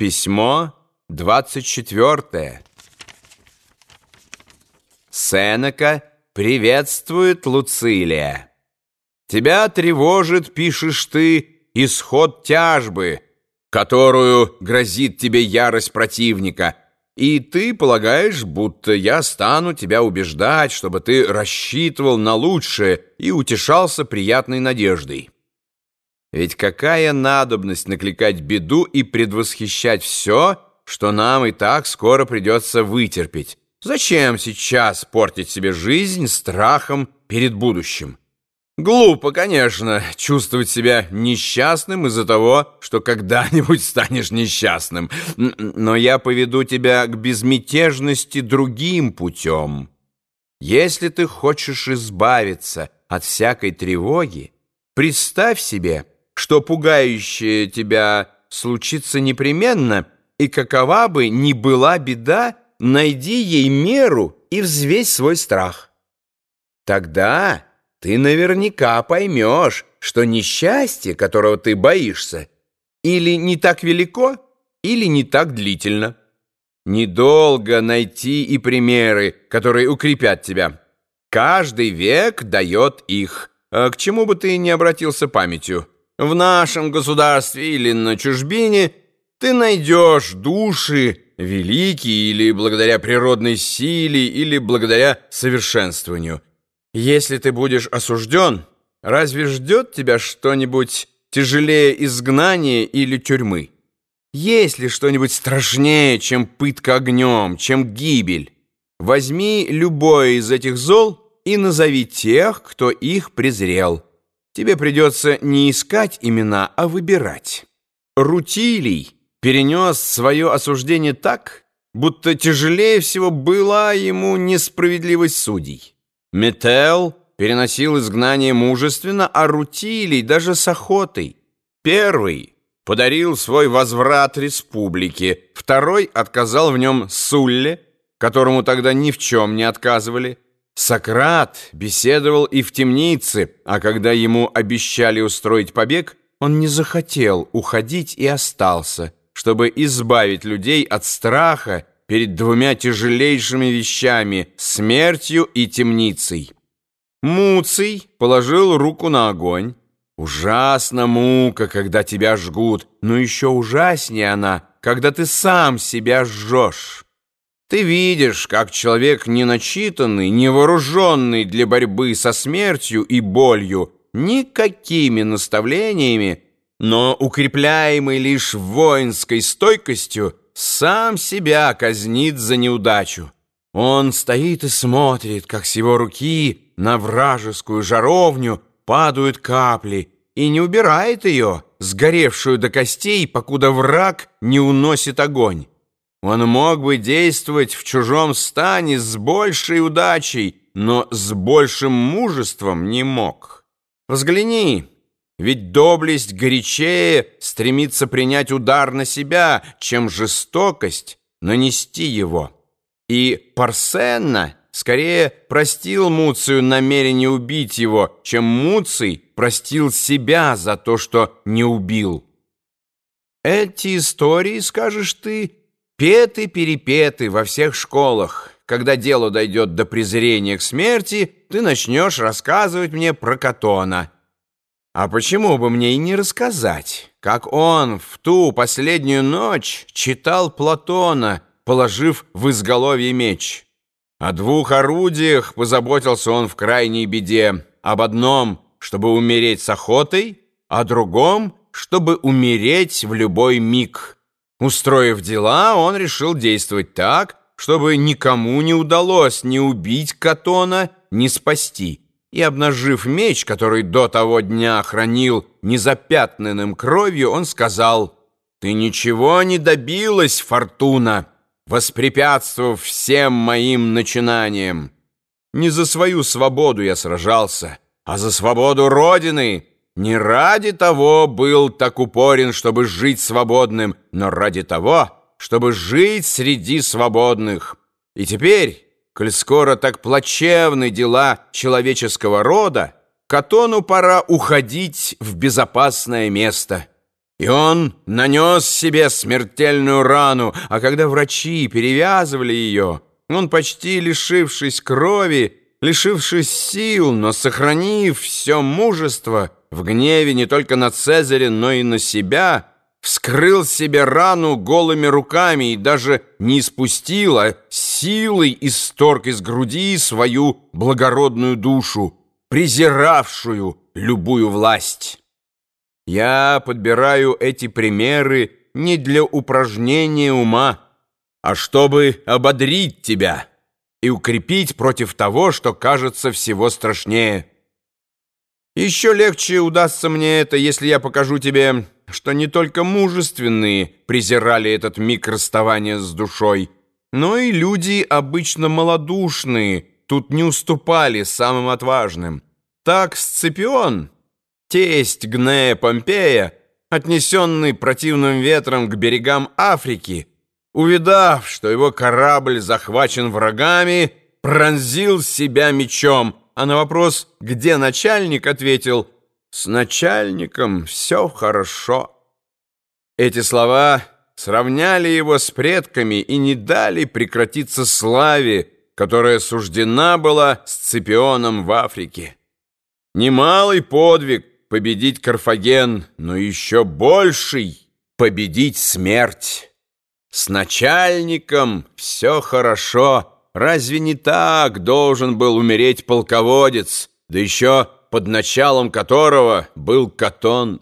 Письмо 24. Сенека приветствует Луцилия. Тебя тревожит, пишешь ты, исход тяжбы, которую грозит тебе ярость противника, и ты полагаешь, будто я стану тебя убеждать, чтобы ты рассчитывал на лучшее и утешался приятной надеждой. Ведь какая надобность накликать беду и предвосхищать все, что нам и так скоро придется вытерпеть? Зачем сейчас портить себе жизнь страхом перед будущим? Глупо, конечно, чувствовать себя несчастным из-за того, что когда-нибудь станешь несчастным. Но я поведу тебя к безмятежности другим путем. Если ты хочешь избавиться от всякой тревоги, представь себе, что пугающее тебя случится непременно, и какова бы ни была беда, найди ей меру и взвесь свой страх. Тогда ты наверняка поймешь, что несчастье, которого ты боишься, или не так велико, или не так длительно. Недолго найти и примеры, которые укрепят тебя. Каждый век дает их, а к чему бы ты ни обратился памятью. В нашем государстве или на чужбине ты найдешь души великие или благодаря природной силе, или благодаря совершенствованию. Если ты будешь осужден, разве ждет тебя что-нибудь тяжелее изгнания или тюрьмы? Есть ли что-нибудь страшнее, чем пытка огнем, чем гибель? Возьми любое из этих зол и назови тех, кто их презрел. Тебе придется не искать имена, а выбирать. Рутилий перенес свое осуждение так, будто тяжелее всего была ему несправедливость судей. Метел переносил изгнание мужественно, а Рутилий даже с охотой. Первый подарил свой возврат республике, второй отказал в нем Сулле, которому тогда ни в чем не отказывали, Сократ беседовал и в темнице, а когда ему обещали устроить побег, он не захотел уходить и остался, чтобы избавить людей от страха перед двумя тяжелейшими вещами — смертью и темницей. Муций положил руку на огонь. Ужасна мука, когда тебя жгут, но еще ужаснее она, когда ты сам себя жжешь. Ты видишь, как человек неначитанный, невооруженный для борьбы со смертью и болью, никакими наставлениями, но укрепляемый лишь воинской стойкостью, сам себя казнит за неудачу. Он стоит и смотрит, как с его руки на вражескую жаровню падают капли, и не убирает ее, сгоревшую до костей, покуда враг не уносит огонь. Он мог бы действовать в чужом стане с большей удачей, но с большим мужеством не мог. Взгляни, ведь доблесть горячее стремится принять удар на себя, чем жестокость нанести его. И Парсенна скорее простил Муцию намерение убить его, чем Муций простил себя за то, что не убил. Эти истории, скажешь ты, Петы-перепеты во всех школах. Когда дело дойдет до презрения к смерти, ты начнешь рассказывать мне про Катона. А почему бы мне и не рассказать, как он в ту последнюю ночь читал Платона, положив в изголовье меч? О двух орудиях позаботился он в крайней беде. Об одном, чтобы умереть с охотой, о другом, чтобы умереть в любой миг. Устроив дела, он решил действовать так, чтобы никому не удалось ни убить Катона, ни спасти. И, обнажив меч, который до того дня хранил незапятнанным кровью, он сказал, «Ты ничего не добилась, Фортуна, воспрепятствовав всем моим начинаниям. Не за свою свободу я сражался, а за свободу Родины». Не ради того был так упорен, чтобы жить свободным, но ради того, чтобы жить среди свободных. И теперь, коль скоро так плачевны дела человеческого рода, Катону пора уходить в безопасное место. И он нанес себе смертельную рану, а когда врачи перевязывали ее, он, почти лишившись крови, лишившись сил, но сохранив все мужество, в гневе не только на Цезаря, но и на себя, вскрыл себе рану голыми руками и даже не испустил, а силой исторг из груди свою благородную душу, презиравшую любую власть. Я подбираю эти примеры не для упражнения ума, а чтобы ободрить тебя и укрепить против того, что кажется всего страшнее. Еще легче удастся мне это, если я покажу тебе, что не только мужественные презирали этот миг расставания с душой, но и люди обычно малодушные тут не уступали самым отважным. Так Сципион тесть Гнея Помпея, отнесенный противным ветром к берегам Африки, увидав, что его корабль захвачен врагами, пронзил себя мечом, а на вопрос «Где начальник?» ответил «С начальником все хорошо». Эти слова сравняли его с предками и не дали прекратиться славе, которая суждена была Сципионом в Африке. Немалый подвиг победить Карфаген, но еще больший — победить смерть. С начальником все хорошо. Разве не так должен был умереть полководец, да еще под началом которого был Катон?